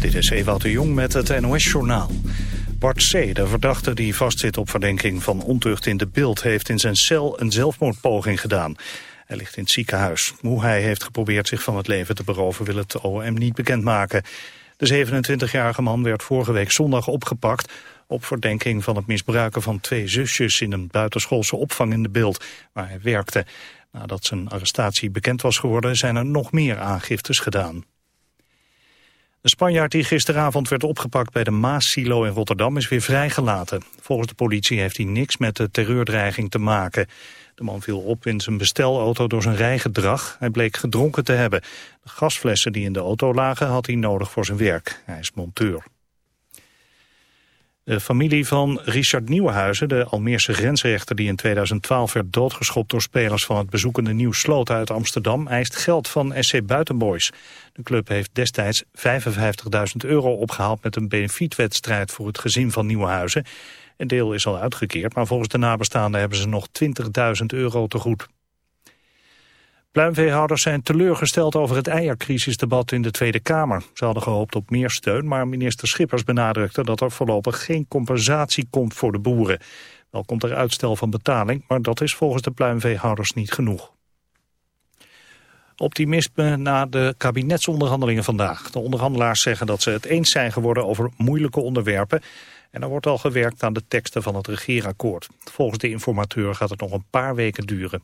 Dit is Ewout de Jong met het NOS-journaal. Bart C., de verdachte die vastzit op verdenking van ontucht in de beeld... heeft in zijn cel een zelfmoordpoging gedaan. Hij ligt in het ziekenhuis. Hoe hij heeft geprobeerd zich van het leven te beroven... wil het OM niet bekendmaken. De 27-jarige man werd vorige week zondag opgepakt... op verdenking van het misbruiken van twee zusjes... in een buitenschoolse opvang in de beeld, waar hij werkte. Nadat zijn arrestatie bekend was geworden... zijn er nog meer aangiftes gedaan. De Spanjaard die gisteravond werd opgepakt bij de Maas-silo in Rotterdam is weer vrijgelaten. Volgens de politie heeft hij niks met de terreurdreiging te maken. De man viel op in zijn bestelauto door zijn rijgedrag. Hij bleek gedronken te hebben. De gasflessen die in de auto lagen had hij nodig voor zijn werk. Hij is monteur. De familie van Richard Nieuwenhuizen, de Almeerse grensrechter die in 2012 werd doodgeschopt door spelers van het bezoekende Nieuw Sloot uit Amsterdam, eist geld van SC Buitenboys. De club heeft destijds 55.000 euro opgehaald met een benefietwedstrijd voor het gezin van Nieuwenhuizen. Een deel is al uitgekeerd, maar volgens de nabestaanden hebben ze nog 20.000 euro te goed. Pluimveehouders zijn teleurgesteld over het eiercrisisdebat in de Tweede Kamer. Ze hadden gehoopt op meer steun, maar minister Schippers benadrukte dat er voorlopig geen compensatie komt voor de boeren. Wel komt er uitstel van betaling, maar dat is volgens de pluimveehouders niet genoeg. Optimisme na de kabinetsonderhandelingen vandaag. De onderhandelaars zeggen dat ze het eens zijn geworden over moeilijke onderwerpen. En er wordt al gewerkt aan de teksten van het regeerakkoord. Volgens de informateur gaat het nog een paar weken duren.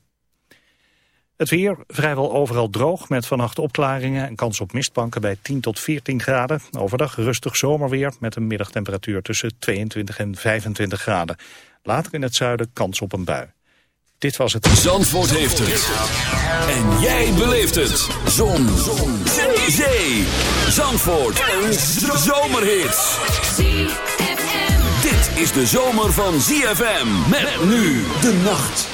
Het weer vrijwel overal droog met vannacht opklaringen en kans op mistbanken bij 10 tot 14 graden. Overdag rustig zomerweer met een middagtemperatuur tussen 22 en 25 graden. Later in het zuiden kans op een bui. Dit was het. Zandvoort heeft het. En jij beleeft het. Zon. Zon. Zee. Zandvoort. Een zomerhit. Dit is de zomer van ZFM. Met nu de nacht.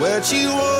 where'd you want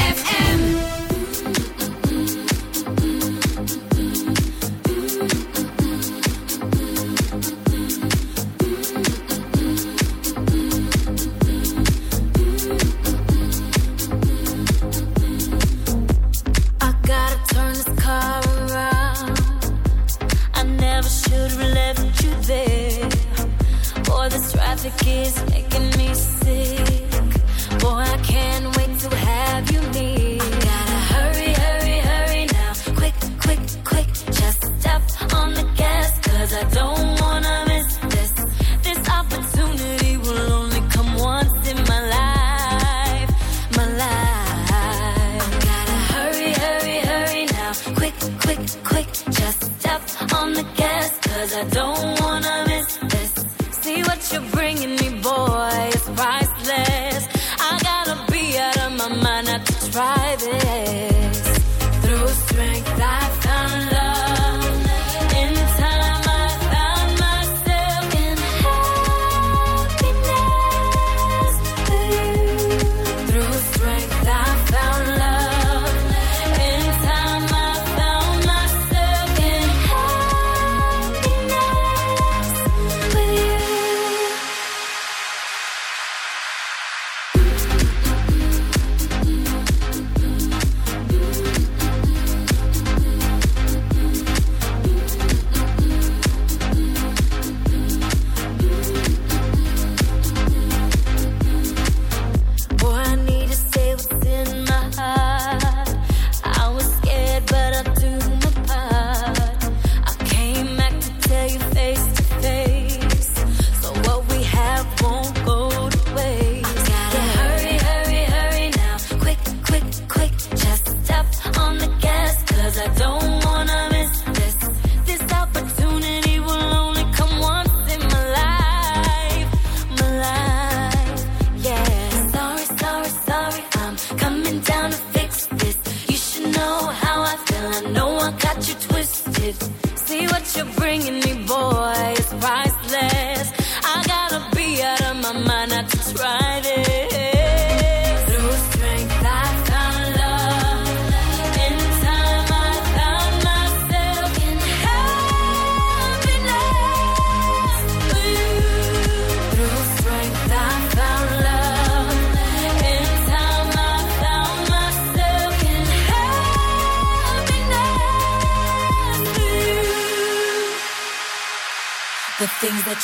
magic is making me sick.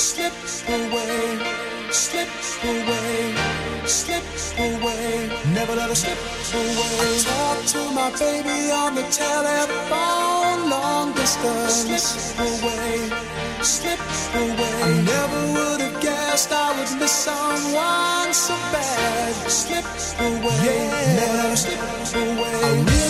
Slip away, slip away, slip away. Never let her slip away. Talk to my baby on the telephone, long distance. Slip away, slip away. I never would have guessed I would miss someone so bad. Slip away, yeah. Never let her slip away.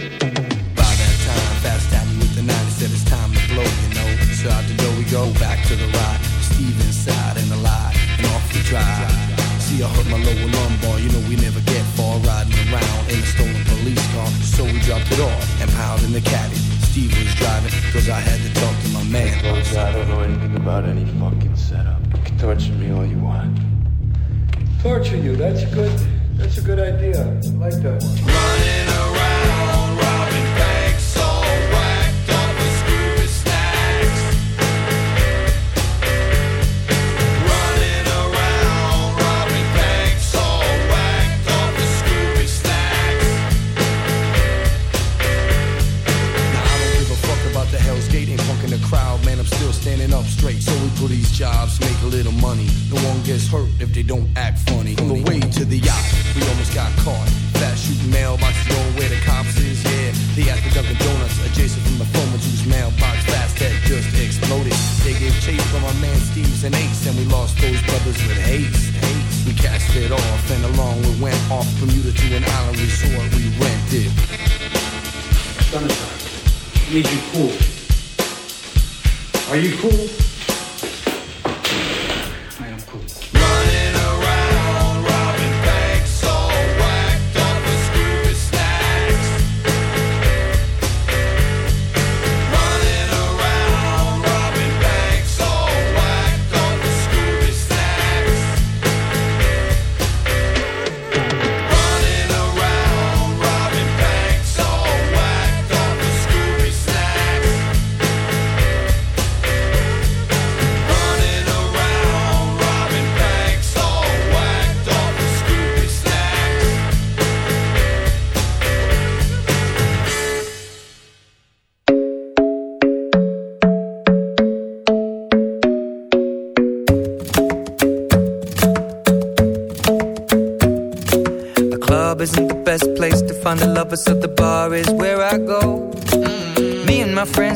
sun. It means you're cool. Are you cool?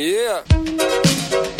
Yeah.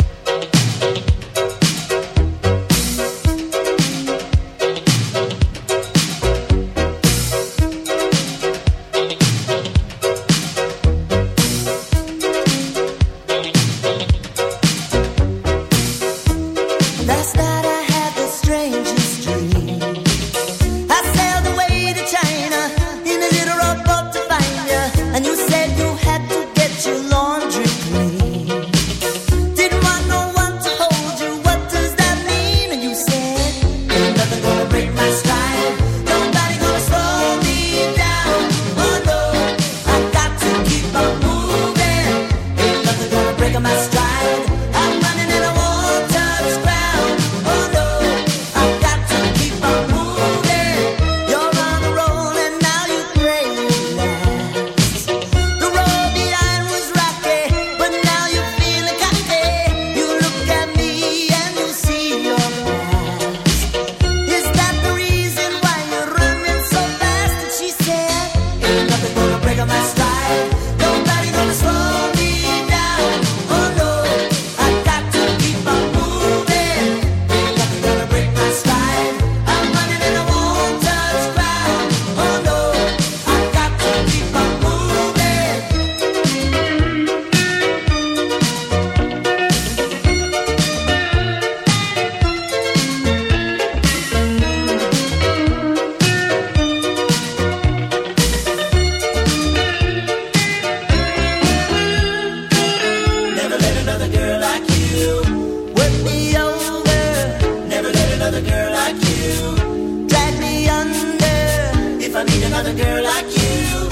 never need another girl like you.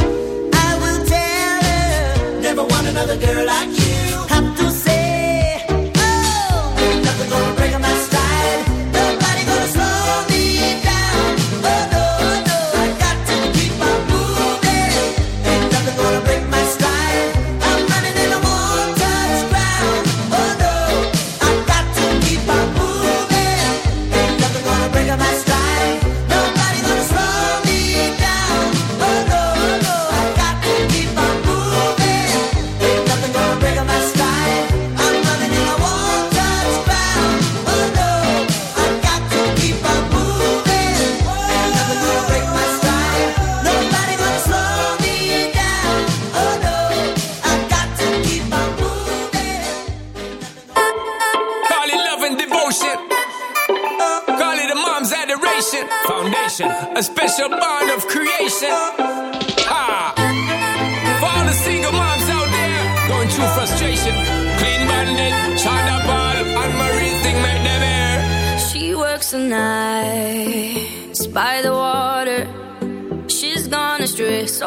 I will tell her. Never want another girl like you.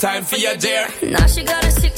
time for your dare. Now she got a six